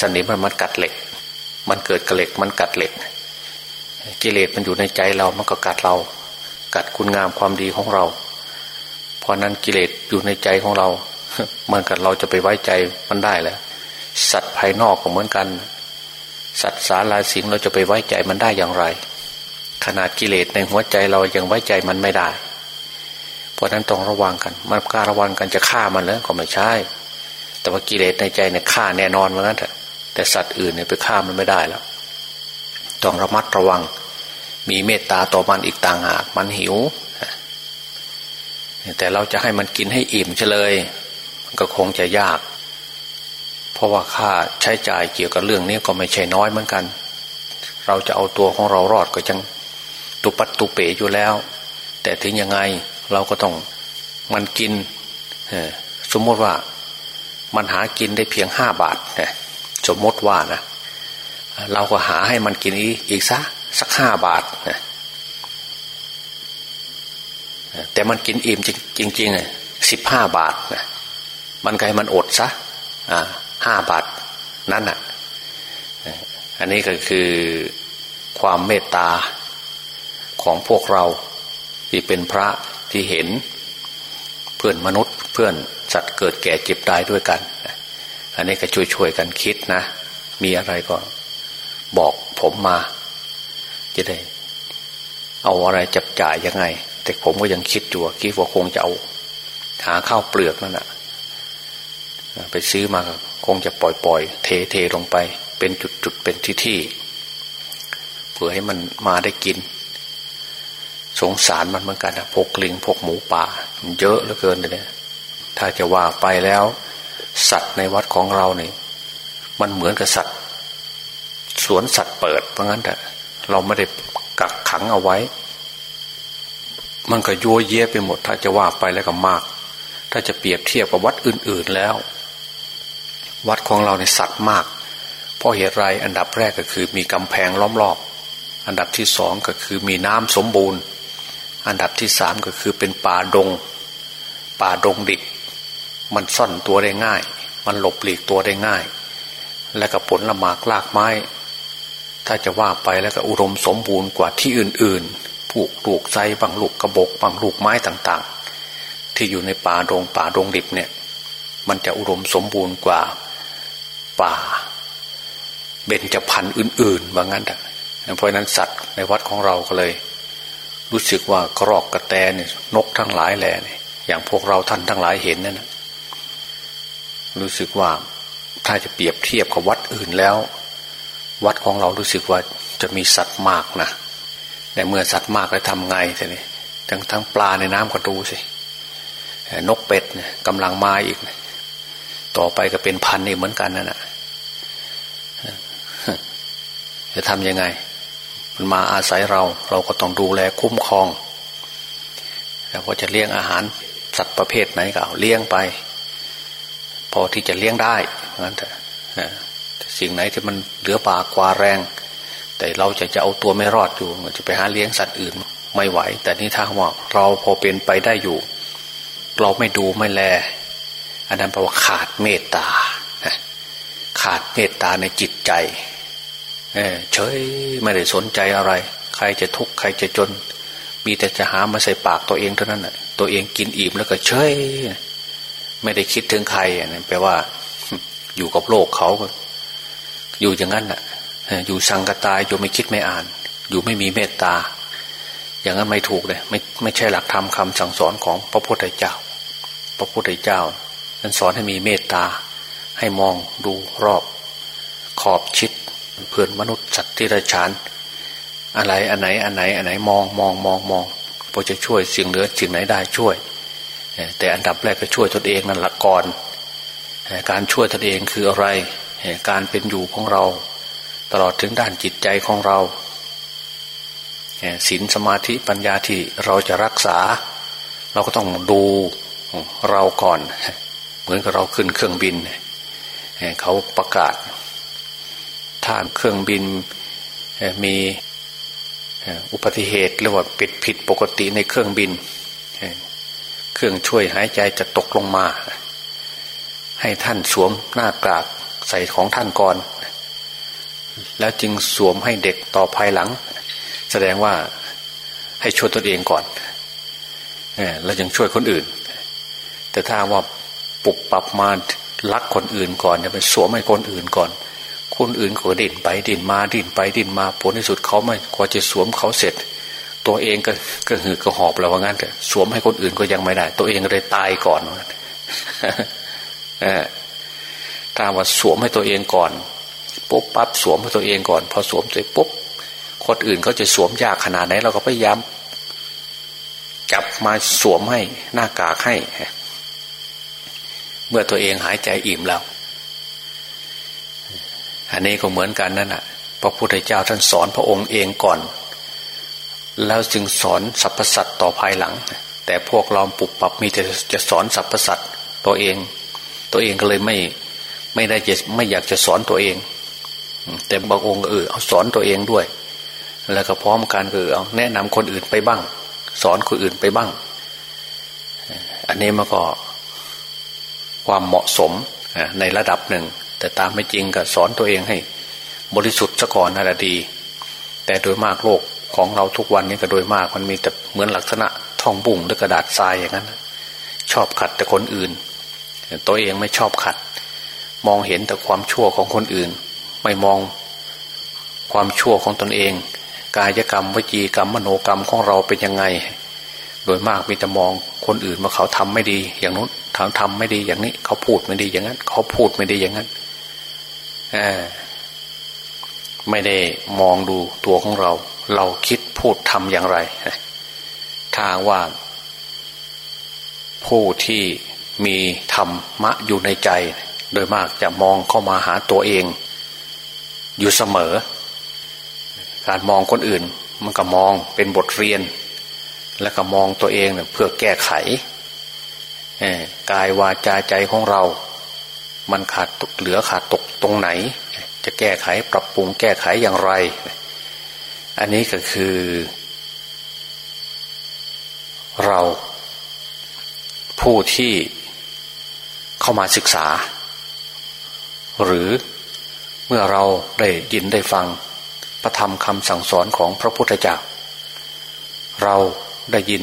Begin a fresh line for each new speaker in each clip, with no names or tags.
สนิมมันมันกัดเหล็ก มันเกิดกระเหล็กมันกัดเหล็ก กิเลสมันอยู่ในใจเรามันก็กัดเรา กัดคุณงามความดีของเรา เพราะนั้นกิเลสอยู่ในใจของเรามันกับเราจะไปไว้ใจมันได้แล้วสัตว์ภายนอกก็เหมือนกัน สัตว์สาราสิงเราจะไปไว้ใจมันได้อย่างไร ขนาดกิเลสในหัวใจเรายังไว้ใจมันไม่ได้ เพราะนั้นต้องระวังกัน มันกล้าระวังกันจะฆ่ามันแล้วก็ไม่ใช่ แต่ว่ากิเลสในใจเนี่ยฆ่าแน่นอนเหมือนกันเถอะ แต่สัตว์อื่นเนี่ยไปฆ่ามันไม่ได้แล้ว ต้องระมัดระวัง มีเมตตาต่อมันอีกต่างหากมันหิว แต่เราจะให้มันกินให้อิ่มเฉลยก็คงจะยาก เพราะว่าค่าใช้จ่ายเกี่ยวกับเรื่องนี้ก็ไม่ใช่น้อยเหมือนกัน เราจะเอาตัวของเรารอดก็จังตุปัตตุเปอยู่แล้ว แต่ถึงยังไงเราก็ต้องมันกินสมมติว่ามันหากินได้เพียงห้าบาท สมมติว่านะเราก็หาให้มันกินอีกสักสักห้าบาทแต่มันกินอิ่มจริงๆสิบห้าบาทนะมันก็ให้มันอดซะห้าบาทนั่นอะอันนี้ก็คือความเมตตาของพวกเราที่เป็นพระที่เห็นเพื่อนมนุษย์เพื่อนสัตว์เกิดแก่เจ็บตายด้วยกัน อันนี้ก็ช่วยๆกันคิดนะ มีอะไรก็บอกผมมา จะได้ เอาอะไรจับจ่ายยังไง แต่ผมก็ยังคิดอยู่คิดว่าคงจะเอา หาข้าวเปลือกนั่นแหะไปซื้อมาคงจะปล่อยปล่อยเทเทลงไป เป็นจุดจุดเป็นที่ที่เพื่อให้มันมาได้กิน สงสารมันเหมือนกันนะพวกลิงพวกหมูป่า เยอะเหลือเกินเลยถ้าจะว่าไปแล้ว สัตว์ในวัดของเราเนี่ยมันเหมือนกับสัตว์ สวนสัตว์เปิด เพราะงั้นแต่เราไม่ได้กักขังเอาไว้ มันก็ยัวเยะไปหมด ถ้าจะว่าไปแล้วก็มาก ถ้าจะเปรียบเทียบกับวัดอื่น ๆแล้ว วัดของเราในสัตว์มาก เพราะเหตุไรอันดับแรกก็คือมีกำแพงล้อมรอบ อันดับที่สองก็คือมีน้ำสมบูรณ์ อันดับที่สามก็คือเป็นป่าดง ป่าดงดิบ มันซ่อนตัวได้ง่าย มันหลบหลีกตัวได้ง่าย และก็ผลละหมากลากไม้ ถ้าจะว่าไปแล้วก็อุดมสมบูรณ์กว่าที่อื่นๆผูกลูกไซบางลูกกระบอกบางลูกไม้ต่างๆ ที่อยู่ในป่าดงป่าดงดิบเนี่ย มันจะอุดมสมบูรณ์กว่าป่าเบญจพรรณอื่นๆว่างั้นแต่เพราะนั้นสัตว์ในวัดของเราก็เลย รู้สึกว่ากรอกกระแตเนี่ยนกทั้งหลายแหล่เนี่ยอย่างพวกเราท่านทั้งหลายเห็นนั่นนะ รู้สึกว่าถ้าจะเปรียบเทียบกับวัดอื่นแล้ว วัดของเรารู้สึกว่าจะมีสัตว์มากนะแต่เมื่อสัตว์มากแล้วทำไงทีนี้ทั้งทั้งปลาในน้ำก็ดูสินกเป็ดเนี่ยกำลังมาอีก ต่อไปก็เป็นพันนี่เหมือนกันนั่นแหะจะทำยังไง มันมาอาศัยเรา เราก็ต้องดูแลคุ้มครองแล้วพอจะเลี้ยงอาหารสัตว์ประเภทไหนก็เลี้ยงไป อที่จะเลี้ยงได้งั้นแต่สิ่งไหนที่มันเหลือปากว่าแรง แต่เราจะจะเอาตัวไม่รอดอยู่จะไปหาเลี้ยงสัตว์อื่นไม่ไหว แต่นี่ถ้าว่าเราพอเป็นไปได้อยู่ เราไม่ดูไม่แล อันนั้นแปลว่าขาดเมตตาขาดเมตตาในจิตใจเฉยไม่ได้สนใจอะไร ใครจะทุกข์ใครจะจน มีแต่จะหามาใส่ปากตัวเองเท่านั้นแหะตัวเองกินอิ่มแล้วก็เฉย ไม่ได้คิดถึงใครนั่นแปลว่า อยู่กับโลกเขาอยู่อย่างนั้นน่ะอยู่สังกตายอยู่ไม่คิดไม่อ่าน อยู่ไม่มีเมตตา อย่างนั้นไม่ถูกเลยไม่ไม่ใช่หลักธรรมคาสั่งสอนของพระพุทธเจ้า พระพุทธเจ้าท่านสอนให้มีเมตตา ให้มองดูรอบ ขอบชิดเพื่อนมนุษย์สัตว์ที่ไระชานอะไรอันไหนอันไหนอันไหนมองมองมองมองพอจะช่วยสิ่งเหลือสิ่งไหนได้ช่วย แต่อันดับแรกก็ช่วยตนเองนั่นหละก่อนการช่วยตนเองคืออะไร การเป็นอยู่ของเรา ตลอดถึงด้านจิตใจของเราศีลสมาธิปัญญาที่เราจะรักษา เราก็ต้องดูเราก่อน เหมือนกับเราขึ้นเครื่องบินเขาประกาศถ้าเครื่องบินมีอุบัติเหตุหรือว่าปิดผิดปกติในเครื่องบิน เครื่องช่วยหายใจจะตกลงมา ให้ท่านสวมหน้ากากใส่ของท่านก่อน แล้วจึงสวมให้เด็กต่อภายหลัง แสดงว่าให้ช่วยตนเองก่อนแล้วยังช่วยคนอื่น แต่ถ้าว่าปุกปรับมาลักคนอื่นก่อนจะไปสวมให้คนอื่นก่อน คนอื่นก็ดิ่นไปดิ่นมาดิ่นไปดิ่นมาผลที่สุดเขาไม่กว่าจะสวมเขาเสร็จ ตัวเองก็ก็หือกระหอบแล้วว่างั้นแต่สวมให้คนอื่นก็ยังไม่ได้ ตัวเองเลยตายก่อนถ้าว่าสวมให้ตัวเองก่อนปุ๊บปั๊บสวมให้ตัวเองก่อน พอสวมเสร็จปุ๊บคนอื่นเขาจะสวมยากขนาดไหนเราก็พยายามจับมาสวมให้หน้ากากให้ เมื่อตัวเองหายใจอิ่มแล้ว อันนี้ก็เหมือนกันนั่นแหะพระพุทธเจ้าท่านสอนพระองค์เองก่อน แล้วจึงสอนสรรพสัตว์ต่อภายหลัง แต่พวกเราปุบปับมีแต่จะสอนสรรพสัตว์ตัวเอง ตัวเองก็เลยไม่ไม่ได้จะไม่อยากจะสอนตัวเอง แต่บางองค์เออเอาสอนตัวเองด้วย แล้วก็พร้อมกันก็เอาแนะนำคนอื่นไปบ้าง สอนคนอื่นไปบ้าง อันนี้มันก็ความเหมาะสมในระดับหนึ่ง แต่ตามไม่จริงก็สอนตัวเองให้ บริสุทธิ์ซะก่อนน่าจะดี แต่โดยมากโลก ของเราทุกวันนี้ก็โดยมาก มันมีแต่เหมือนลักษณะท่องบุ่งหรือกระดาษทรายอย่างนั้นชอบขัดแต่คนอื่น ตัวเองไม่ชอบขัด มองเห็นแต่ความชั่วของคนอื่น ไม่มองความชั่วของตนเอง กายกรรมวิจีกรรมมโนกรรมของเราเป็นยังไง โดยมากมีแต่มองคนอื่นว่าเขาทำไม่ดี อย่างนู้นทางทำไม่ดีอย่างนี้ เขาพูดไม่ดีอย่างนั้น เขาพูดไม่ดีอย่างนั้นไม่ได้มองดูตัวของเรา เราคิดพูดทำอย่างไร ถ้าว่าผู้ที่มีธรรมะอยู่ในใจ โดยมากจะมองเข้ามาหาตัวเอง อยู่เสมอ การมองคนอื่น มันก็มองเป็นบทเรียน แล้วก็มองตัวเองเพื่อแก้ไขกายวาจาใจของเรา มันขาดเหลือขาดตกตรงไหน จะแก้ไขปรับปรุงแก้ไขอย่างไร อันนี้ก็คือ เราผู้ที่เข้ามาศึกษา หรือเมื่อเราได้ยินได้ฟังพระธรรมคำสั่งสอนของพระพุทธเจ้า เราได้ยิน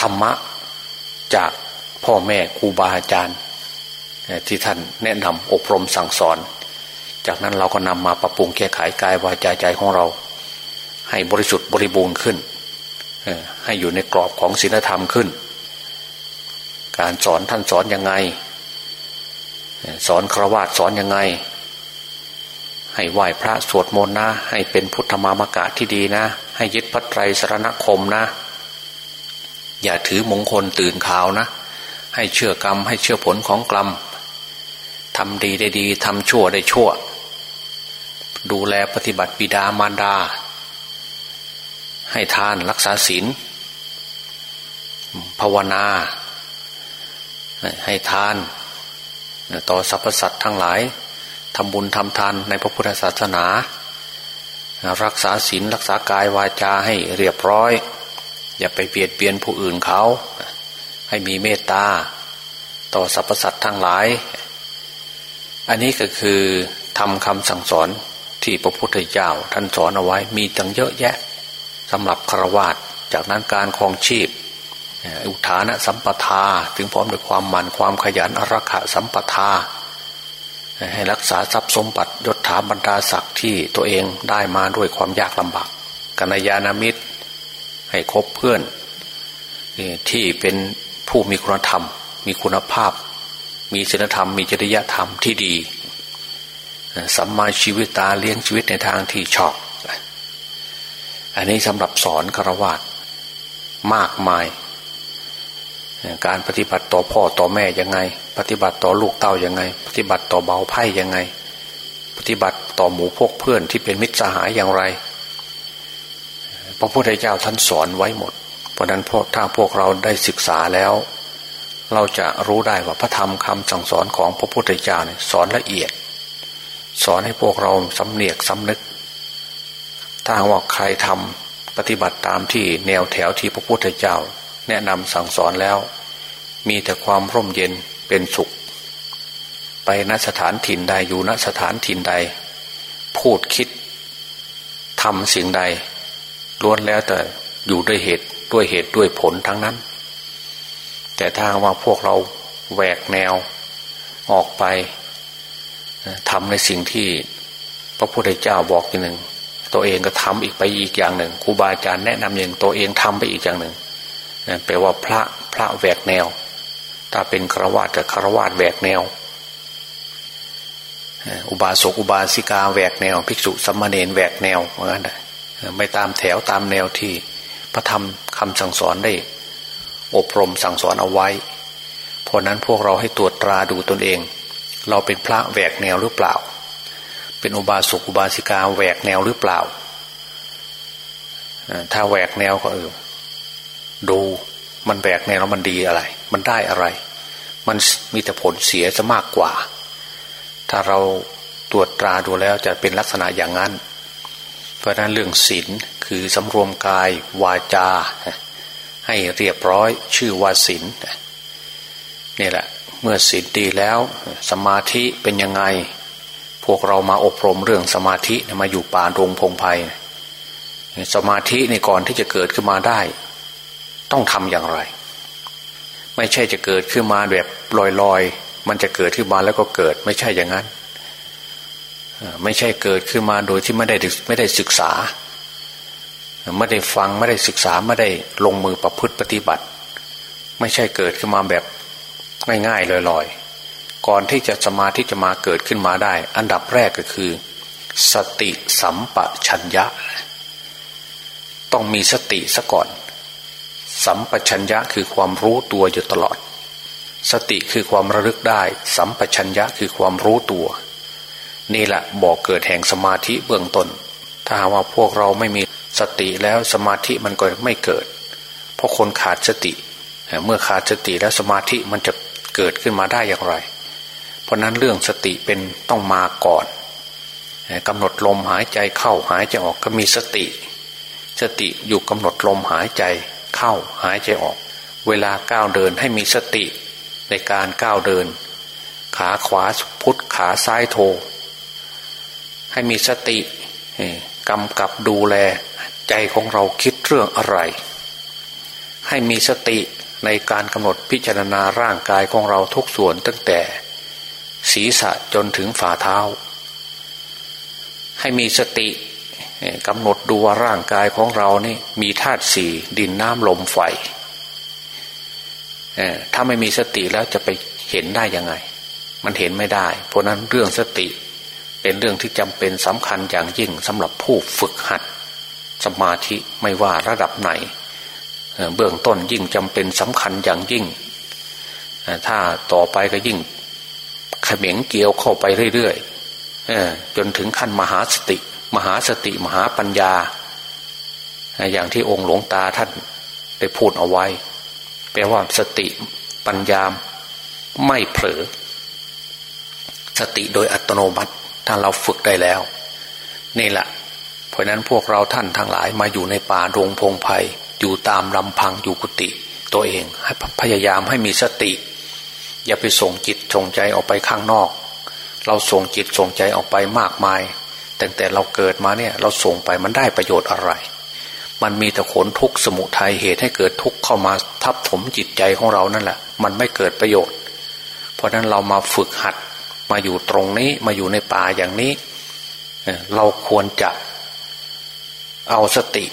ธรรมะจากพ่อแม่ครูบาอาจารย์ที่ท่านแนะนำอบรมสั่งสอน จากนั้นเราก็นำมาปรับปรุงแก้ไขกายวาจาใจของเรา ให้บริสุทธิ์บริบูรณ์ขึ้นให้อยู่ในกรอบของศีลธรรมขึ้น การสอนท่านสอนยังไง สอนครวาสสอนยังไง ให้ไหว้พระสวดมนต์นะ ให้เป็นพุทธมามกะที่ดีนะ ให้ยึดพระไตรสรณคมนะ อย่าถือมงคลตื่นข่าวนะ ให้เชื่อกรรม ให้เชื่อผลของกรรมทำดีได้ดีทำชั่วได้ชั่ว ดูแลปฏิบัติบิดามารดา ให้ทานรักษาศีลภาวนา ให้ทาน ต่อสรรพสัตว์ทั้งหลายทำบุญทำทานในพระพุทธศาสนา รักษาศีลรักษากายวาจาให้เรียบร้อย อย่าไปเบียดเบียนผู้อื่นเขา ให้มีเมตตาต่อสรรพสัตว์ทั้งหลาย อันนี้ก็คือทำคำสั่งสอน ที่พระพุทธเจ้าท่านสอนเอาไว้มีตั้งเยอะแยะสำหรับครวาตจากนั้นการคลองชีพอุทานะสัมปทาถึงพร้อมด้วยความหมั่นความขยันอรักขะสัมปทา ให้รักษาทรัพย์สมบัติยศถาบรรดาศักดิ์ที่ตัวเองได้มาด้วยความยากลำบากกัญยาณมิตร ให้คบเพื่อนที่เป็นผู้มีคุณธรรม มีคุณภาพ มีศีลธรรม มีจริยธรรมที่ดี สัมมาชีวิตตาเลี้ยงชีวิตในทางที่ชอบ อันนี้สำหรับสอนครวญมากมาย การปฏิบัติต่อพ่อต่อแม่ยังไง ปฏิบัติต่อลูกเต้ายังไง ปฏิบัติต่อเบาไพ่ยังไง ปฏิบัติต่อหมู่พวกเพื่อนที่เป็นมิตรสหายอย่างไร พระพุทธเจ้าท่านสอนไว้หมด เพราะนั้นพถ้าพวกเราได้ศึกษาแล้ว เราจะรู้ได้ว่าพระธรรมคำสั่งสอนของพระพุทธเจ้าเนี่ยสอนละเอียด สอนให้พวกเราสำเนียกสำนึก ถ้าว่าใครทำปฏิบัติตามที่แนวแถวที่พระพุทธเจ้า แนะนำสั่งสอนแล้ว มีแต่ความร่มเย็นเป็นสุข ไปณสถานถิ่นใดอยู่ณสถานถิ่นใด พูดคิดทำสิ่งใดล้วนแล้วแต่อยู่ด้วยเหตุด้วยเหตุด้วยผลทั้งนั้น แต่ถ้าว่าพวกเราแหวกแนว ออกไป ทำในสิ่งที่พระพุทธเจ้าบอกอย่างหนึ่ง ตัวเองก็ทำอีกไปอีกอย่างหนึ่งครูบาอาจารย์แนะนำอย่างตัวเองทำไปอีกอย่างหนึ่งแปลว่าพระพระแหวกแนว ถ้าเป็นฆราวาสกับฆราวาสแหวกแนว อุบาสกอุบาสิกาแหวกแนว ภิกษุสัมมาเนนแหวกแนวเหมือนกันไม่ตามแถวตามแนวที่ พระธรรมคำสั่งสอนได้ อบรมสั่งสอนเอาไว้ เพราะนั้นพวกเราให้ตรวจตราดูตนเอง เราเป็นพระแหวกแนวหรือเปล่า เป็นอุบาสกอุบาสิกาแหวกแนวหรือเปล่า ถ้าแหวกแนวก็เออดูมันแหวกแนวแล้วมันดีอะไร มันได้อะไร มันมีแต่ผลเสียจะมากกว่า ถ้าเราตรวจตราดูแล้วจะเป็นลักษณะอย่างนั้น เพราะนั้นเรื่องศีลคือสำรวมกายวาจา ให้เรียบร้อยชื่อว่าศีลนี่แหละ เมื่อศีลดีแล้ว สมาธิเป็นยังไง พวกเรามาอบรมเรื่องสมาธิมาอยู่ป่าดงพงไพ่สมาธิในก่อนที่จะเกิดขึ้นมาได้ ต้องทำอย่างไร ไม่ใช่จะเกิดขึ้นมาแบบลอยๆ มันจะเกิดขึ้นมาแล้วก็เกิด ไม่ใช่อย่างนั้น ไม่ใช่เกิดขึ้นมาโดยที่ไม่ได้ไม่ได้ศึกษา ไม่ได้ฟังไม่ได้ศึกษาไม่ได้ลงมือประพฤติปฏิบัติ ไม่ใช่เกิดขึ้นมาแบบ ง่ายๆลอยๆ ก่อนที่จะสมาธิจะมาเกิดขึ้นมาได้ อันดับแรกก็คือ สติสัมปชัญญะ ต้องมีสติซะก่อน สัมปชัญญะคือความรู้ตัวอยู่ตลอด สติคือความระลึกได้ สัมปชัญญะคือความรู้ตัว นี่แหละบอกเกิดแห่งสมาธิเบื้องต้น ถ้าหาว่าพวกเราไม่มีสติแล้วสมาธิมันก็ไม่เกิด เพราะคนขาดสติ เมื่อขาดสติแล้วสมาธิมันจะ เกิดขึ้นมาได้อย่างไร เพราะนั้นเรื่องสติเป็นต้องมาก่อนกำหนดลมหายใจเข้าหายใจออกก็มีสติ สติอยู่กำหนดลมหายใจเข้าหายใจออก เวลาก้าวเดินให้มีสติในการก้าวเดิน ขาขวาพุทธขาซ้ายโท ให้มีสติกำกับดูแลใจของเราคิดเรื่องอะไร ให้มีสติ ในการกำหนดพิจารณาร่างกายของเราทุกส่วนตั้งแต่ ศีรษะจนถึงฝ่าเท้า ให้มีสติกำหนดดูว่าร่างกายของเรานี่มีธาตุสี่ดินน้ำลมไฟถ้าไม่มีสติแล้วจะไปเห็นได้ยังไง มันเห็นไม่ได้ เพราะนั้นเรื่องสติเป็นเรื่องที่จำเป็นสำคัญอย่างยิ่งสำหรับผู้ฝึกหัด สมาธิไม่ว่าระดับไหน เบื้องต้นยิ่งจำเป็นสำคัญอย่างยิ่ง ถ้าต่อไปก็ยิ่งขม็งเกี่ยวเข้าไปเรื่อยๆจนถึงขั้นมหาสติ มหาสติมหาปัญญา อย่างที่องค์หลวงตาท่านได้พูดเอาไว้ แปลว่าสติปัญญาไม่เผลอ สติโดยอัตโนมัติ ถ้าเราฝึกได้แล้ว นี่แหละ เพราะนั้นพวกเราท่านทั้งหลายมาอยู่ในป่าดงพงไพ่ อยู่ตามลำพังอยู่กุฏิตัวเองให้พยายามให้มีสติ อย่าไปส่งจิตส่งใจออกไปข้างนอก เราส่งจิตส่งใจออกไปมากมายแต่แต่เราเกิดมาเนี่ยเราส่งไปมันได้ประโยชน์อะไร มันมีแต่ขนทุกข์สมุทัยเหตุให้เกิดทุกข์เข้ามาทับถมจิตใจของเรานั่นแหละ มันไม่เกิดประโยชน์ เพราะนั้นเรามาฝึกหัดมาอยู่ตรงนี้มาอยู่ในป่าอย่างนี้ เราควรจะเอาสติ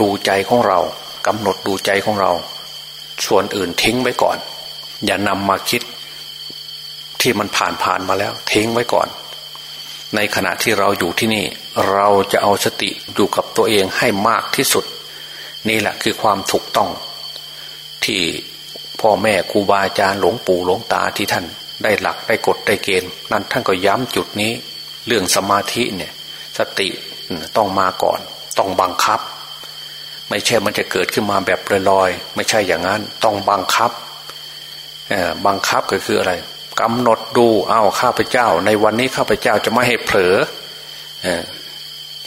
ดูใจของเรากำหนดดูใจของเรา ส่วนอื่นทิ้งไว้ก่อน อย่านำมาคิด ที่มันผ่านผ่านมาแล้ว ทิ้งไว้ก่อน ในขณะที่เราอยู่ที่นี่ เราจะเอาสติอยู่กับตัวเองให้มากที่สุด นี่แหละคือความถูกต้อง ที่พ่อแม่ครูบาอาจารย์หลวงปู่หลวงตาที่ท่านได้หลักได้กฎได้เกณฑ์ นั้นท่านก็ย้ำจุดนี้ เรื่องสมาธิเนี่ย สติต้องมาก่อน ต้องบังคับ ไม่ใช่มันจะเกิดขึ้นมาแบบลอยๆไม่ใช่อย่างนั้น ต้องบังคับบังคับก็คืออะไรกำหนดดูเอาข้าพเจ้า ในวันนี้ข้าพเจ้าจะไม่ให้เผลอ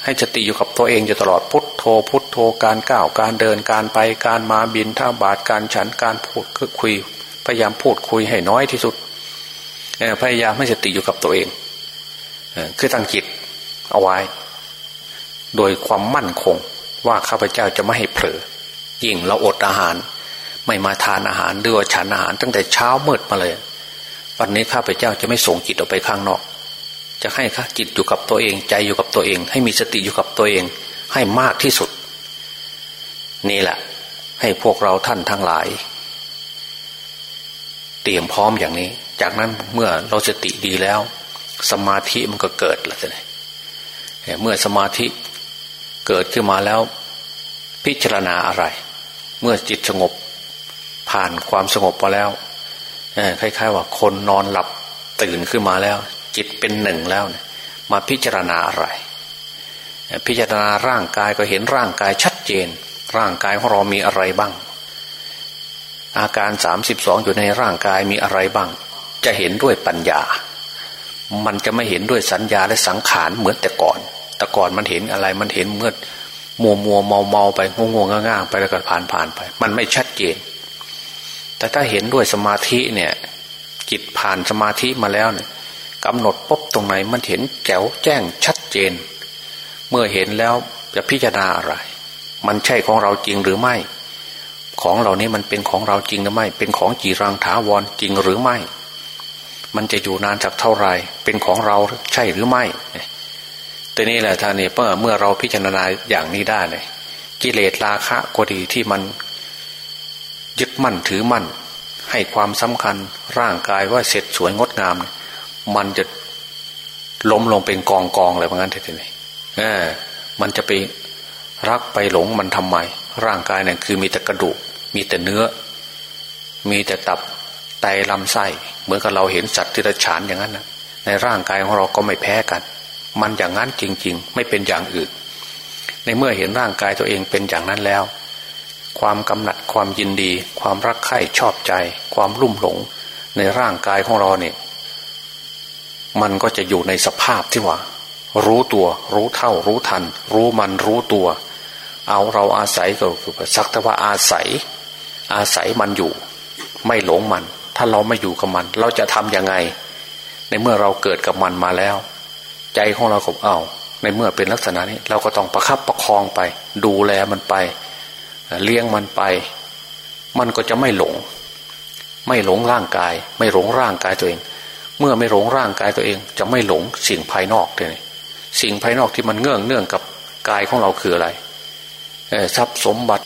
ให้สติอยู่กับตัวเองจะตลอดพุทโธ พุทโธการก้าวการเดินการไปการมาบินท่าบาทการฉันการพูดคุย พยายามพูดคุยให้น้อยที่สุดพยายามให้สติอยู่กับตัวเองคือตั้งจิตเอาไว้ โดยความมั่นคง ว่าข้าพเจ้าจะไม่ให้เผลอยิ่งเราอดอาหาร ไม่มาทานอาหารหรือว่าฉันอาหาร ตั้งแต่เช้ามืดมาเลย วันนี้ข้าพเจ้าจะไม่ส่งจิตออกไปข้างนอก จะให้ข้าจิตอยู่กับตัวเองใจอยู่กับตัวเอง ให้มีสติอยู่กับตัวเอง ให้มากที่สุด นี่แหละ ให้พวกเราท่านทั้งหลาย เตรียมพร้อมอย่างนี้ จากนั้นเมื่อเราสติดีแล้ว สมาธิมันก็เกิดแล้วจะเมื่อสมาธิ เกิดขึ้นมาแล้ว พิจารณาอะไร เมื่อจิตสงบ ผ่านความสงบมาแล้วคล้ายๆ ว่าคนนอนหลับตื่นขึ้นมาแล้ว จิตเป็นหนึ่งแล้วมาพิจารณาอะไร พิจารณาร่างกายก็เห็นร่างกายชัดเจน ร่างกายของเรามีอะไรบ้าง อาการสามสิบสองอยู่ในร่างกายมีอะไรบ้าง จะเห็นด้วยปัญญา มันจะไม่เห็นด้วยสัญญาและสังขารเหมือนแต่ก่อน แต่ก่อนมันเห็นอะไรมันเห็นเมื่อมัวมัวเมาเมาไปงงงง่างไปแล้วก็ผ่านผ่านไป มันไม่ชัดเจน แต่ถ้าเห็นด้วยสมาธิเนี่ย จิตผ่านสมาธิมาแล้วเนี่ยกำหนดปุ๊บตรงไหนมันเห็นแจ๋วแจ้งชัดเจน เมื่อเห็นแล้วจะพิจารณาอะไร มันใช่ของเราจริงหรือไม่ ของเหล่านี้มันเป็นของเราจริงหรือไม่ เป็นของจีรังถาวรจริงหรือไม่ มันจะอยู่นานจากเท่าไรเป็นของเราใช่หรือไม่ แต่นี่แหละท่านเนี่เมื่อเมื่อเราพิจารณาอย่างนี้ได้เลยกิเลสราคะก็ดีที่มันยึดมั่นถือมั่น ให้ความสำคัญร่างกายว่าเสร็จสวยงดงาม มันจะล้มลงเป็นกองกองอะไรบางอย่างทีนี้เออมันจะไปรักไปหลงมันทำไม ร่างกายเนี่ยคือมีแต่กระดูก มีแต่เนื้อ มีแต่ตับไตลำไส้เหมือนกับเราเห็นสัตว์ที่ระฉานอย่างนั้นนะในร่างกายของเราก็ไม่แพ้กัน มันอย่างนั้นจริง ๆ ไม่เป็นอย่างอื่น ในเมื่อเห็นร่างกายตัวเองเป็นอย่างนั้นแล้ว ความกำหนัดความยินดี ความรักใคร่ชอบใจ ความรุ่มหลงในร่างกายของเราเนี่ยมันก็จะอยู่ในสภาพที่ว่า รู้ตัวรู้เท่ารู้ทัน รู้มันรู้ตัว เอาเราอาศัยก็คือสักแต่ว่าอาศัย อาศัยมันอยู่ ไม่หลงมัน ถ้าเราไม่อยู่กับมัน เราจะทำยังไง ในเมื่อเราเกิดกับมันมาแล้ว ใจของเราก็เอาในเมื่อเป็นลักษณะนี้ เราก็ต้องประคับประคองไป ดูแลมันไป เลี้ยงมันไป มันก็จะไม่หลง ไม่หลงร่างกาย ไม่หลงร่างกายตัวเอง เมื่อไม่หลงร่างกายตัวเอง จะไม่หลงสิ่งภายนอกเลยสิ่งภายนอกที่มันเงื่องเนื่องกับกายของเราคืออะไรทรัพย์สมบัติ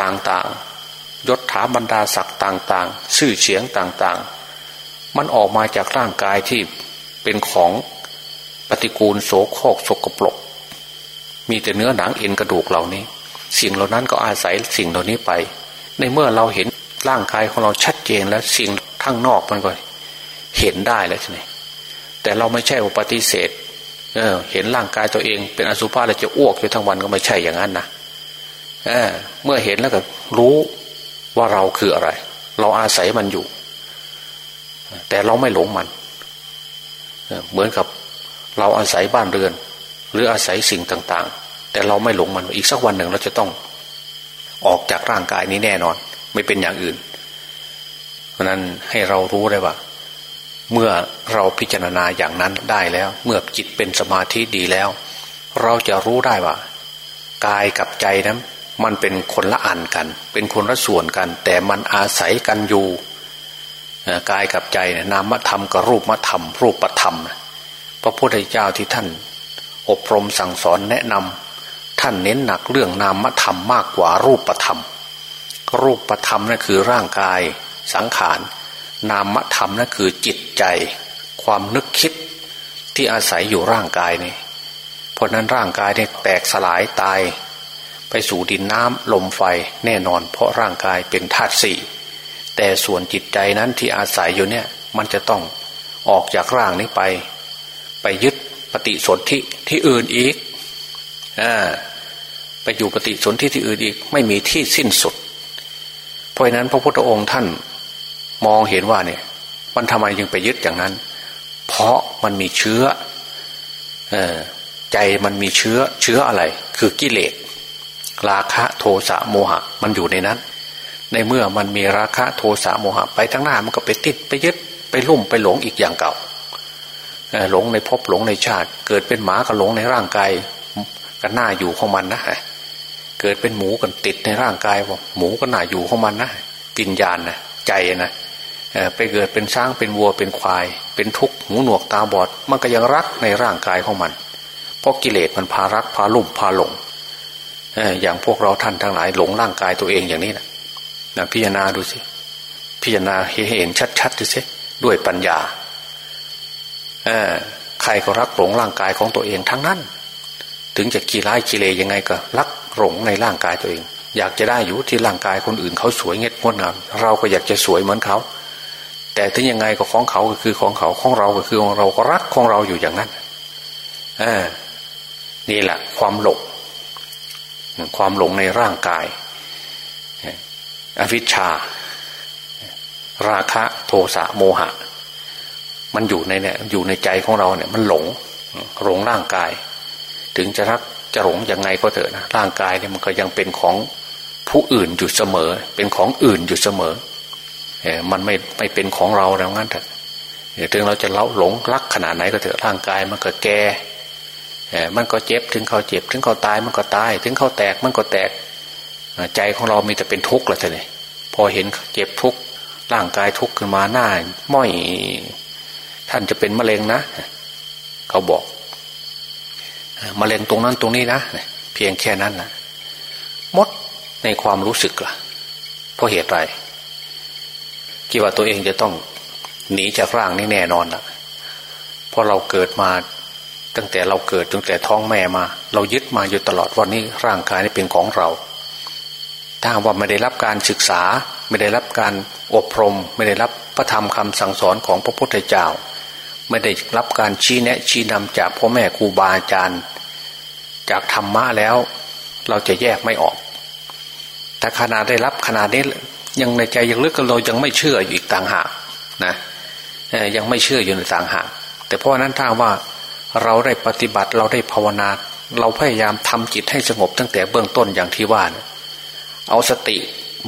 ต่างๆยศถาบรรดาศักดิ์ต่างๆ ชื่อเสียงต่างๆ มันออกมาจากร่างกายที่เป็นของ ปฏิกูลโสโครกสกปรก มีแต่เนื้อหนังเอ็นกระดูกเหล่านี้ สิ่งเหล่านั้นก็อาศัยสิ่งเหล่านี้ไป ในเมื่อเราเห็นร่างกายของเราชัดเจนแล้วสิ่งข้างนอกมันก็เห็นได้แล้วใช่ไหมแต่เราไม่ใช่ปฏิเสธ เออ เห็นร่างกายตัวเอง เป็นอสุภะแล้วจะอ้วกอยู่ทั้งวันก็ไม่ใช่อย่างนั้นนะเออ เมื่อเห็นแล้วก็รู้ว่าเราคืออะไร เราอาศัยมันอยู่ แต่เราไม่หลงมัน เหมือนกับ เราอาศัยบ้านเรือน หรืออาศัยสิ่งต่างๆ แต่เราไม่หลงมันอีกสักวันหนึ่งเราจะต้องออกจากร่างกายนี้แน่นอน ไม่เป็นอย่างอื่น เพราะนั้นให้เรารู้ได้ว่า เมื่อเราพิจารณาอย่างนั้นได้แล้ว เมื่อจิตเป็นสมาธิดีแล้ว เราจะรู้ได้ว่ากายกับใจนั้นมันเป็นคนละอันกัน เป็นคนละส่วนกัน แต่มันอาศัยกันอยู่กายกับใจนามธรรมกับรูปธรรม รูปธรรมนะ พระพุทธเจ้าที่ท่าน อบรมสั่งสอนแนะนำท่านเน้นหนักเรื่องนามธรรมมากกว่ารูปธรรม รูปธรรมนั่นคือร่างกายสังขาร นามธรรมนั่นคือจิตใจ ความนึกคิดที่อาศัยอยู่ร่างกายนี่เพราะนั้นร่างกายเนี่ยแตกสลายตาย ไปสู่ดินน้ำลมไฟแน่นอน เพราะร่างกายเป็นธาตุสี่แต่ส่วนจิตใจนั้นที่อาศัยอยู่เนี่ย มันจะต้องออกจากร่างนี้ไป ไปยึดปฏิสนธิที่อื่นอีกอไปอยู่ปฏิสนธิที่อื่นอีก ไม่มีที่สิ้นสุด เพราะนั้นพระพุทธองค์ท่านมองเห็นว่าเนี่ย มันทำไมยังไปยึดอย่างนั้น เพราะมันมีเชื้ออใจมันมีเชื้อเชื้ออะไร คือกิเลสราคะโทสะโมหะ มันอยู่ในนั้น ในเมื่อมันมีราคะโทสะโมหะ ไปทั้งหน้ามันก็ไปติดไปยึดไปไปลุ่มไปหลงอีกอย่างเก่า หลงในภพหลงในชาติ เกิดเป็นหมาก็หลงในร่างกายก็น่าอยู่ของมันนะเกิดเป็นหมูกันติดในร่างกายว่าหมูก็น่าอยู่ของมันนะปิญญาณนะใจนะไปเกิดเป็นช้างเป็นวัวเป็นควาย เป็นทุกข์หูหนวกตาบอด มันก็ยังรักในร่างกายของมัน เพราะกิเลสมันพารักพาลุ่มพาหลงอย่างพวกเราท่านทั้งหลายหลงร่างกายตัวเองอย่างนี้นะนะพิจารณาดูสิพิจารณาเห็นชัดๆดูสิด้วยปัญญา ใครก็รักหลงร่างกายของตัวเองทั้งนั้น ถึงจะกีร้ายกีเลยังไงก็ รักหลงในร่างกายตัวเอง อยากจะได้อยู่ที่ร่างกายคนอื่นเขาสวยเง็ดงดงามเราก็อยากจะสวยเหมือนเขา แต่ถึงยังไงก็ของเขาก็คือของเขาของเราก็คือของเราก็รักของเราอยู่อย่างนั้นอนี่แหละ ความหลงความหลงในร่างกาย อวิชชา ราคะโทสะโมหะ มันอยู่ในเนี่ยอยู่ในใจของเราเนี่ย มันหลงหลงร่างกาย ถึงจะรักจะหลงยังไงก็เถอะนะร่างกายเนี่ยมันก็ยังเป็นของผู้อื่นอยู่เสมอ เป็นของอื่นอยู่เสมอเออมันไม่ไม่เป็นของเราแล้วงั้นเถอะถึงเราจะเล่าหลงรักขนาดไหนก็เถอะร่างกายมันก็แก่เออมันก็เจ็บถึงเขาเจ็บ ถึงเขาตายมันก็ตาย ถึงเขาแตกมันก็แตกใจของเรามีแต่เป็นทุกข์ละเท่านพอเห็นเจ็บทุกข์ร่างกายทุกข์ขึ้นมาหน้าม้อย ท่านจะเป็นมะเร็งนะ เขาบอกมะเร็งตรงนั้นตรงนี้นะเพียงแค่นั้นนะมดในความรู้สึกล่ะเพราะเหตุไรคิดว่าตัวเองจะต้องหนีจากร่างนี้แน่นอนล่ะเพราะเราเกิดมาตั้งแต่เราเกิดตั้งแต่ท้องแม่มา เรายึดมาอยู่ตลอดวันนี้ร่างกายนี้เป็นของเรา ถ้าว่าไม่ได้รับการศึกษา ไม่ได้รับการอบรม ไม่ได้รับพระธรรมคำสั่งสอนของพระพุทธเจ้า ไม่ได้รับการชี้แนะชี้นำจากพ่อแม่ครูบาอาจารย์ จากธรรมะแล้ว เราจะแยกไม่ออก แต่ขนาดได้รับขนาดนี้ยังในใจยังลึกกันเรายังไม่เชื่ออยู่อีกต่างหากนะยังไม่เชื่ออยู่ในต่างหากแต่เพราะนั้นถ้าว่าเราได้ปฏิบัติเราได้ภาวนา เราพยายามทำจิตให้สงบตั้งแต่เบื้องต้นอย่างที่ว่านะเอาสติ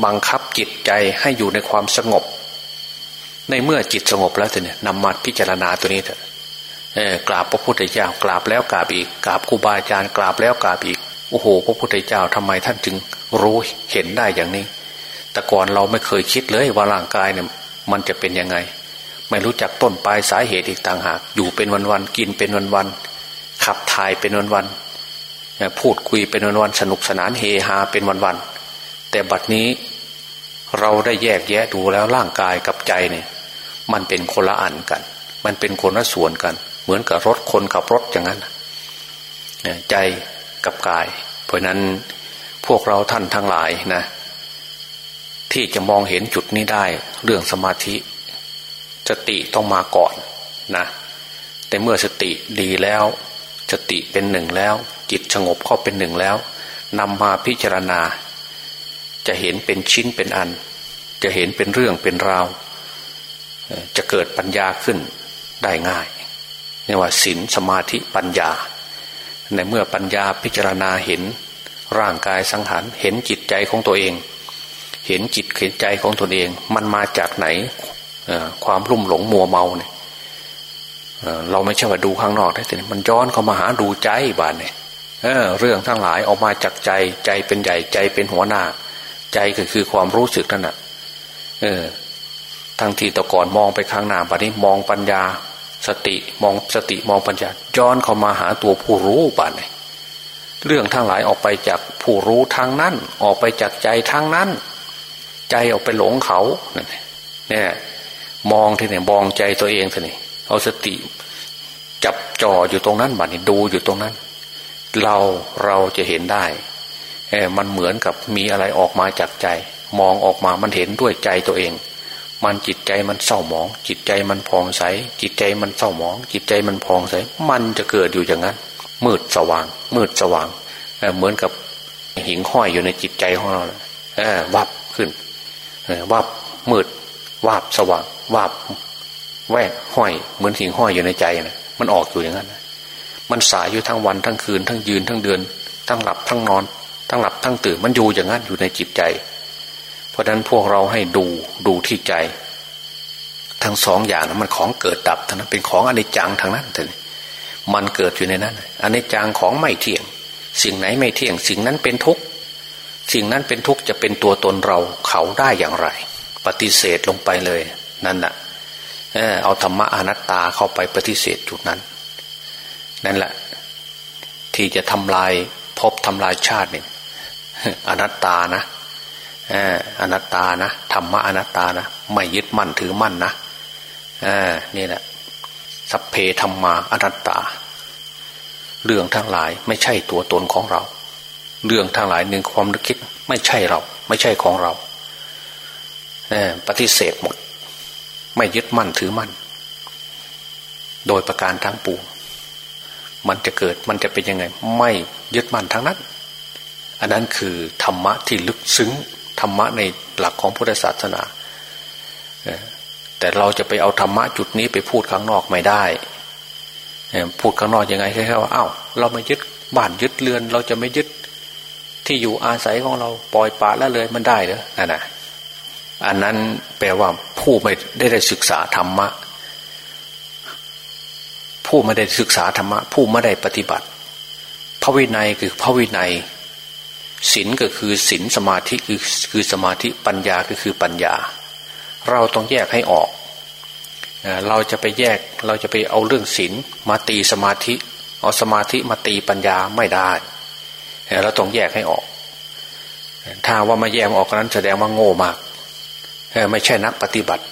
บังคับจิตใจให้อยู่ในความสงบ ในเมื่อจิตสงบแล้วเนี่ยนำมาพิจารณาตัวนี้เถอะกราบพระพุทธเจ้ากราบแล้วกราบอีกกราบครูบาอาจารย์กราบแล้วกราบอีกโอ้โห พระพุทธเจ้าทำไมท่านจึงรู้เห็นได้อย่างนี้ แต่ก่อนเราไม่เคยคิดเลยว่าร่างกายเนี่ย มันจะเป็นยังไง ไม่รู้จักต้นปลายสาเหตุอีกต่างหาก อยู่เป็นวันๆกินเป็นวันๆขับถ่ายเป็นวันๆพูดคุยเป็นวันๆสนุกสนานเฮฮาเป็นวันๆแต่บัดนี้ เราได้แยกแยะดูแล้วร่างกายกับใจเนี่ย มันเป็นคนละอันกัน มันเป็นคนละส่วนกัน เหมือนกับรถคนขับรถอย่างนั้นใจกับกาย เพราะนั้นพวกเราท่านทั้งหลายนะ ที่จะมองเห็นจุดนี้ได้ เรื่องสมาธิสติต้องมาก่อนนะแต่เมื่อสติดีแล้ว สติเป็นหนึ่งแล้ว จิตสงบเข้าเป็นหนึ่งแล้วนำมาพิจารณา จะเห็นเป็นชิ้นเป็นอัน จะเห็นเป็นเรื่องเป็นราว จะเกิดปัญญาขึ้นได้ง่ายเรียกว่าศีลสมาธิปัญญา ในเมื่อปัญญาพิจารณาเห็นร่างกายสังหารเห็นจิตใจของตัวเอง เห็นจิตเห็นใจของตนเอง มันมาจากไหนความรุ่มหลงมัวเมาเนี่ยเราไม่ใช่ว่าดูข้างนอกได้แต่มันย้อนเข้ามาหาดูใจบ้านเนี่ยเเรื่องทั้งหลายออกมาจากใจใจเป็นใหญ่ใจเป็นหัวหน้า ใจก็คือความรู้สึกนั่นแหะเออ ทั้งที่ตะก่อนมองไปข้างหน้าบัดนี้มองปัญญา สติมองสติมองปัญญาย้อนเข้ามาหาตัวผู้รู้บ้านเนี่ยเรื่องทั้งหลายออกไปจากผู้รู้ทางนั้น ออกไปจากใจทางนั้น ใจออกไปหลงเขาเนี่ยมองที่ไหนมองใจตัวเองทีนี่เอาสติ จับจ่ออยู่ตรงนั้นบัดนี้ดูอยู่ตรงนั้น เราเราจะเห็นได้มันเหมือนกับมีอะไรออกมาจากใจ มองออกมามันเห็นด้วยใจตัวเอง มันจิตใจมันเศร้าหมอง จิตใจมันพองใส จิตใจมันเศร้าหมอง จิตใจมันพองใส มันจะเกิดอยู่อย่างนั้น มืดสว่าง มืดสว่างเหมือนกับหิงห้อยอยู่ในจิตใจของเราเอวับขึ้นวับมืดวาบสว่างวาบแวกห้อย เหมือนสิ่งห้อยอยู่ในใจนะมันออกอยู่อย่างนั้นมันสายอยู่ทั้งวันทั้งคืนทั้งยืนทั้งเดือน ทั้งหลับทั้งนอน ทั้งหลับทั้งตื่นมันอยู่อย่างนั้นอยู่ในจิตใจ เพราะฉะนั้นพวกเราให้ดูดูที่ใจ ทั้งสองอย่างนั้นมันของเกิดดับทั้งนั้นเป็นของอนิจจังทั้งนั้นแต่มันเกิดอยู่ในนั้นอนิจจังของไม่เที่ยง สิ่งไหนไม่เที่ยง สิ่งนั้นเป็นทุกข์สิ่งนั้นเป็นทุกข์จะเป็นตัวตนเราเขาได้อย่างไร ปฏิเสธลงไปเลยนั่นแหละเอาธรรมะอนัตตาเข้าไปปฏิเสธจุดนั้น นั่นแหละ ที่จะทำลายพบทำลายชาติเนี่ยอนัตตานะ อนัตตานะธรรมะอนัตตานะไม่ยึดมั่นถือมั่นนะนี่แหละสัพเพธรรมาอนัตตา เรื่องทั้งหลายไม่ใช่ตัวตนของเรา เรื่องทั้งหลายหนึ่งความนึกคิดไม่ใช่เรา ไม่ใช่ของเราปฏิเสธหมด ไม่ยึดมั่นถือมั่น โดยประการทั้งปวงมันจะเกิดมันจะเป็นยังไง ไม่ยึดมั่นทั้งนั้น อันนั้นคือธรรมะที่ลึกซึ้ง ธรรมะในหลักของพุทธศาสนาแต่เราจะไปเอาธรรมะจุดนี้ไปพูดข้างนอกไม่ได้พูดข้างนอกยังไงแค่ว่าอ้าวเราไม่ยึดบ้านยึดเรือน เราจะไม่ยึดที่อยู่อาศัยของเราปล่อยปละละเลยมันได้เหรอนั่นนะอันนั้นแปลว่าผู้ไม่ได้ได้ศึกษาธรรมะ ผู้ไม่ได้ศึกษาธรรมะ ผู้ไม่ได้ปฏิบัติ พระวินัยคือพระวินัย ศีลก็คือศีลสมาธิคือคือสมาธิปัญญาก็คือปัญญา เราต้องแยกให้ออก เราจะไปแยกเราจะไปเอาเรื่องศีลมาตีสมาธิ เอาสมาธิมาตีปัญญาไม่ได้ เราต้องแยกให้ออก ถ้าว่ามาแยกออกนั้นแสดงว่าโง่มาก ไม่ใช่นักปฏิบัติ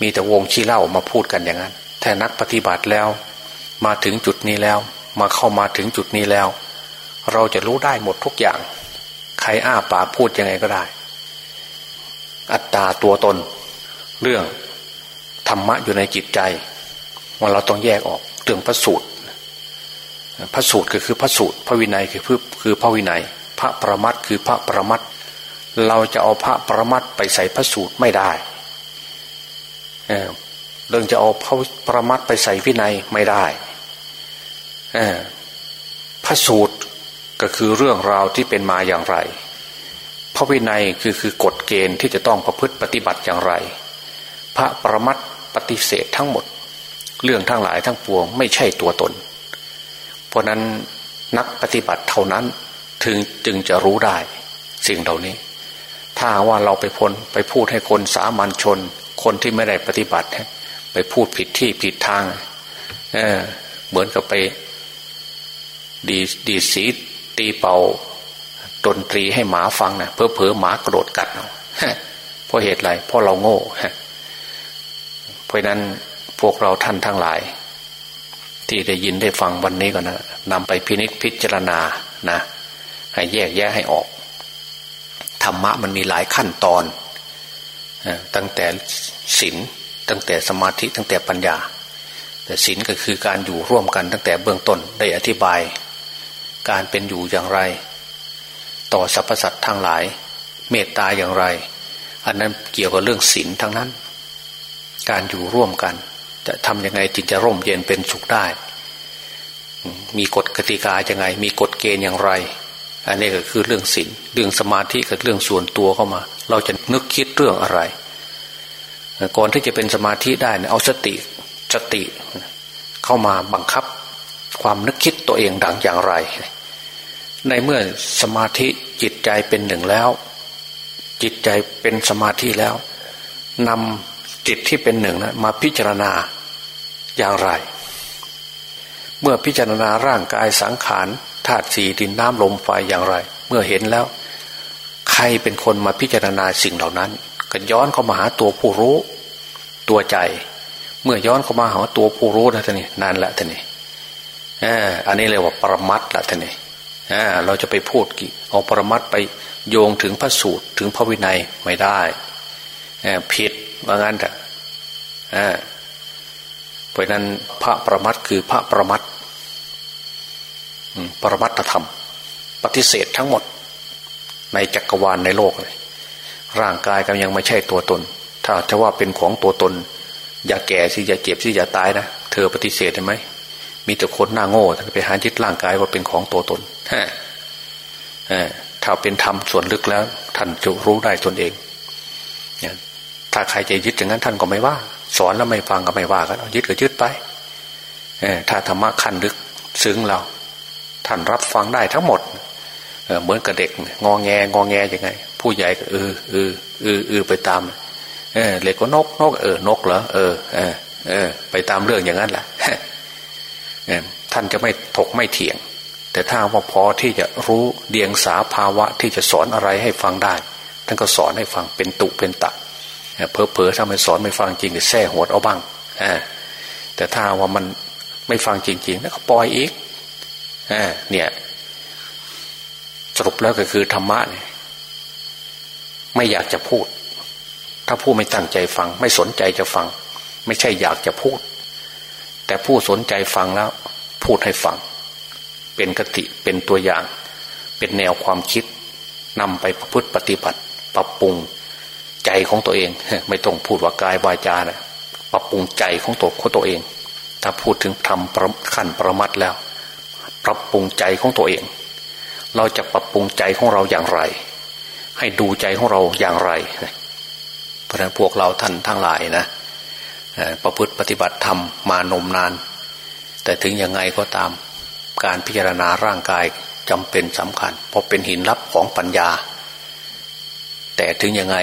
มีแต่วงชี้เล่ามาพูดกันอย่างนั้นถ้านักปฏิบัติแล้ว มาถึงจุดนี้แล้ว มาเข้ามาถึงจุดนี้แล้ว เราจะรู้ได้หมดทุกอย่าง ใครอ้าปากพูดยังไงก็ได้ อัตตาตัวตน เรื่องธรรมะอยู่ในจิตใจว่าเราต้องแยกออกเรื่องพระสูตรพระสูตรก็คือพระสูตร พระวินัยคือคือพระวินัย พระประมัตคือพระประมัตเราจะเอาพระประมัตไปใส่พระสูตรไม่ได้เรื่องจะเอาพระประมัตไปใส่วินัยไม่ได้พระสูตร ก็คือเรื่องราวที่เป็นมาอย่างไร พระวินัยคือคือกฎเกณฑ์ที่จะต้องประพฤติปฏิบัติอย่างไร พระประมัตปฏิเสธทั้งหมด เรื่องทั้งหลายทั้งปวงไม่ใช่ตัวตน เพราะนั้นนักปฏิบัติเท่านั้นถึงจึงจะรู้ได้สิ่งเหล่านี้ ถ้าว่าเราไปพลไปพูดให้คนสามัญชน คนที่ไม่ได้ปฏิบัติ ไปพูดผิดที่ผิดทางเเหมือนกับไปดีดีสี ตีเป่าดนตรีให้หมาฟังนะเพอเพอหมากระโดดกัดเนาะเพราะเหตุไรเพราะเราโง่เพราะนั้นพวกเราท่านทั้งหลาย ที่ได้ยินได้ฟังวันนี้ก็นะนำไปพินิจพิจารณานะ ให้แยกแยะให้ออกธรรมะมันมีหลายขั้นตอน ตั้งแต่ศีลตั้งแต่สมาธิตั้งแต่ปัญญา แต่ศีลก็คือการอยู่ร่วมกันตั้งแต่เบื้องต้นได้อธิบาย การเป็นอยู่อย่างไร ต่อสรรพสัตว์ทั้งหลาย เมตตาอย่างไร อันนั้นเกี่ยวกับเรื่องศีลทั้งนั้น การอยู่ร่วมกัน จะทำยังไงจึงจะร่มเย็นเป็นสุขได้ มีกฎกติกาอย่างไง มีกฎเกณฑ์อย่างไร อันนี้ก็คือเรื่องศีลเรื่องสมาธิกับเรื่องส่วนตัวเข้ามา เราจะนึกคิดเรื่องอะไรก่อนที่จะเป็นสมาธิได้เอาสติสติเข้ามาบังคับความนึกคิด ตัวเองดังอย่างไร ในเมื่อสมาธิจิตใจเป็นหนึ่งแล้ว จิตใจเป็นสมาธิแล้วนำจิตที่เป็นหนึ่งนะมาพิจารณาอย่างไร เมื่อพิจารณาร่างกายสังขารธาตุสีดินน้ำลมไฟอย่างไร เมื่อเห็นแล้ว ใครเป็นคนมาพิจารณาสิ่งเหล่านั้น ก็ย้อนเข้ามาหาตัวผู้รู้ ตัวใจ เมื่อย้อนเข้ามาหาตัวผู้รู้นะท่านนี่นั่นแหละท่านนี่ อันนี้เรียกว่าปรมัตละท่านนี่เราจะไปพูดกี่เอาปรมัตไปโยงถึงพระสูตรถึงพระวินัยไม่ได้ผิดว่างั้นแต่เพราะนั้นพระประมัตคือพระประมัตปรมัตธรรม ปฏิเสธทั้งหมด ในจักรวาลในโลกเลยร่างกายก็ยังไม่ใช่ตัวตน ถ้าจะว่าเป็นของตัวตน อย่าแก่สิอย่าเจ็บสิอย่าตายนะเธอปฏิเสธได้ไหม มีแต่คนหน้าโง่ท่านไปหายึดร่างกายว่าเป็นของตัวตนถ้าเป็นธรรมส่วนลึกแล้ว ท่านจะรู้ได้ตนเองถ้าใครจะยึดอย่างนั้นท่านก็ไม่ว่า สอนแล้วไม่ฟังก็ไม่ว่ากันยึดก็ยึดไปถ้าธรรมะขั้นลึกซึ้งเรา ท่านรับฟังได้ทั้งหมดเหมือนกับเด็ก งอแงงอแงยังไง ผู้ใหญ่ก็เออเออเออเออไปตามเออเล็กก็นกนกเออนกเหรอเออเออเออ ไปตามเรื่องอย่างนั้นแหละ ท่านจะไม่ถกไม่เถียง แต่ถ้าว่าพอที่จะรู้เดียงสาภาวะที่จะสอนอะไรให้ฟังได้ ท่านก็สอนให้ฟังเป็นตุเป็นตะเพอเพอถ้าไม่สอนไม่ฟังจริงก็แส่หัวเอาบ้างแต่ถ้าว่ามันไม่ฟังจริงๆแล้วก็ปล่อยอีกเนี่ย สรุปแล้วก็คือธรรมะเนี่ยไม่อยากจะพูด ถ้าผู้ไม่ตั้งใจฟัง ไม่สนใจจะฟัง ไม่ใช่อยากจะพูด แต่ผู้สนใจฟังแล้ว พูดให้ฟัง เป็นกติเป็นตัวอย่าง เป็นแนวความคิดนำไปประพฤติปฏิบัติ ปรับปรุงใจของตัวเอง ไม่ต้องพูดว่ากายวาจานะปรับปรุงใจของตัวของตัวเอง ถ้าพูดถึงทำขั้นประมัดแล้ว ปรับปรุงใจของตัวเอง เราจะปรับปรุงใจของเราอย่างไร ให้ดูใจของเราอย่างไร เพราะฉะนั้นพวกเราท่านทั้งหลายนะ ประพฤติปฏิบัติธรรมมานมนาน แต่ถึงยังไงก็ตามการพิจารณาร่างกายจำเป็นสำคัญ เพราะเป็นหินลับของปัญญา แต่ถึงยังไง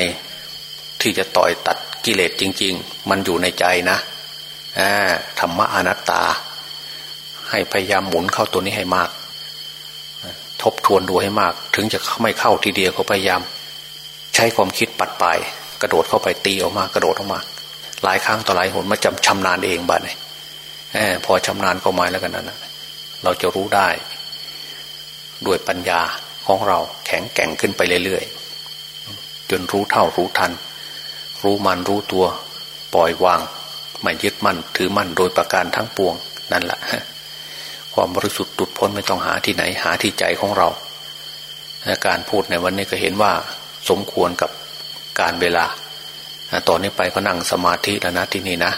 ที่จะต่อยตัดกิเลสจริง ๆ มันอยู่ในใจนะธรรมะอนัตตา ให้พยายามหมุนเข้าตัวนี้ให้มาก ทบทวนดูให้มาก ถึงจะไม่เข้าทีเดียวเขาพยายาม ใช้ความคิดปัดไป กระโดดเข้าไปตีออกมากระโดดออกมา หลายครั้งต่อหลายหนมาจำชำนาญเองบ้านเนี่ยพอชำนาญเข้ามาแล้วกันนั้นเราจะรู้ได้ ด้วยปัญญาของเราแข็งแกร่งขึ้นไปเรื่อยๆจนรู้เท่ารู้ทัน รู้มันรู้ตัว ปล่อยวางไม่ยึดมั่นถือมั่นโดยประการทั้งปวงนั่นแหละความบริสุทธิ์ตุดพ้นไม่ต้องหาที่ไหนหาที่ใจของเรา การพูดในวันนี้ก็เห็นว่าสมควรกับการเวลา ตอนนี้ไปก็นั่งสมาธิแล้วนะที่นี่นะ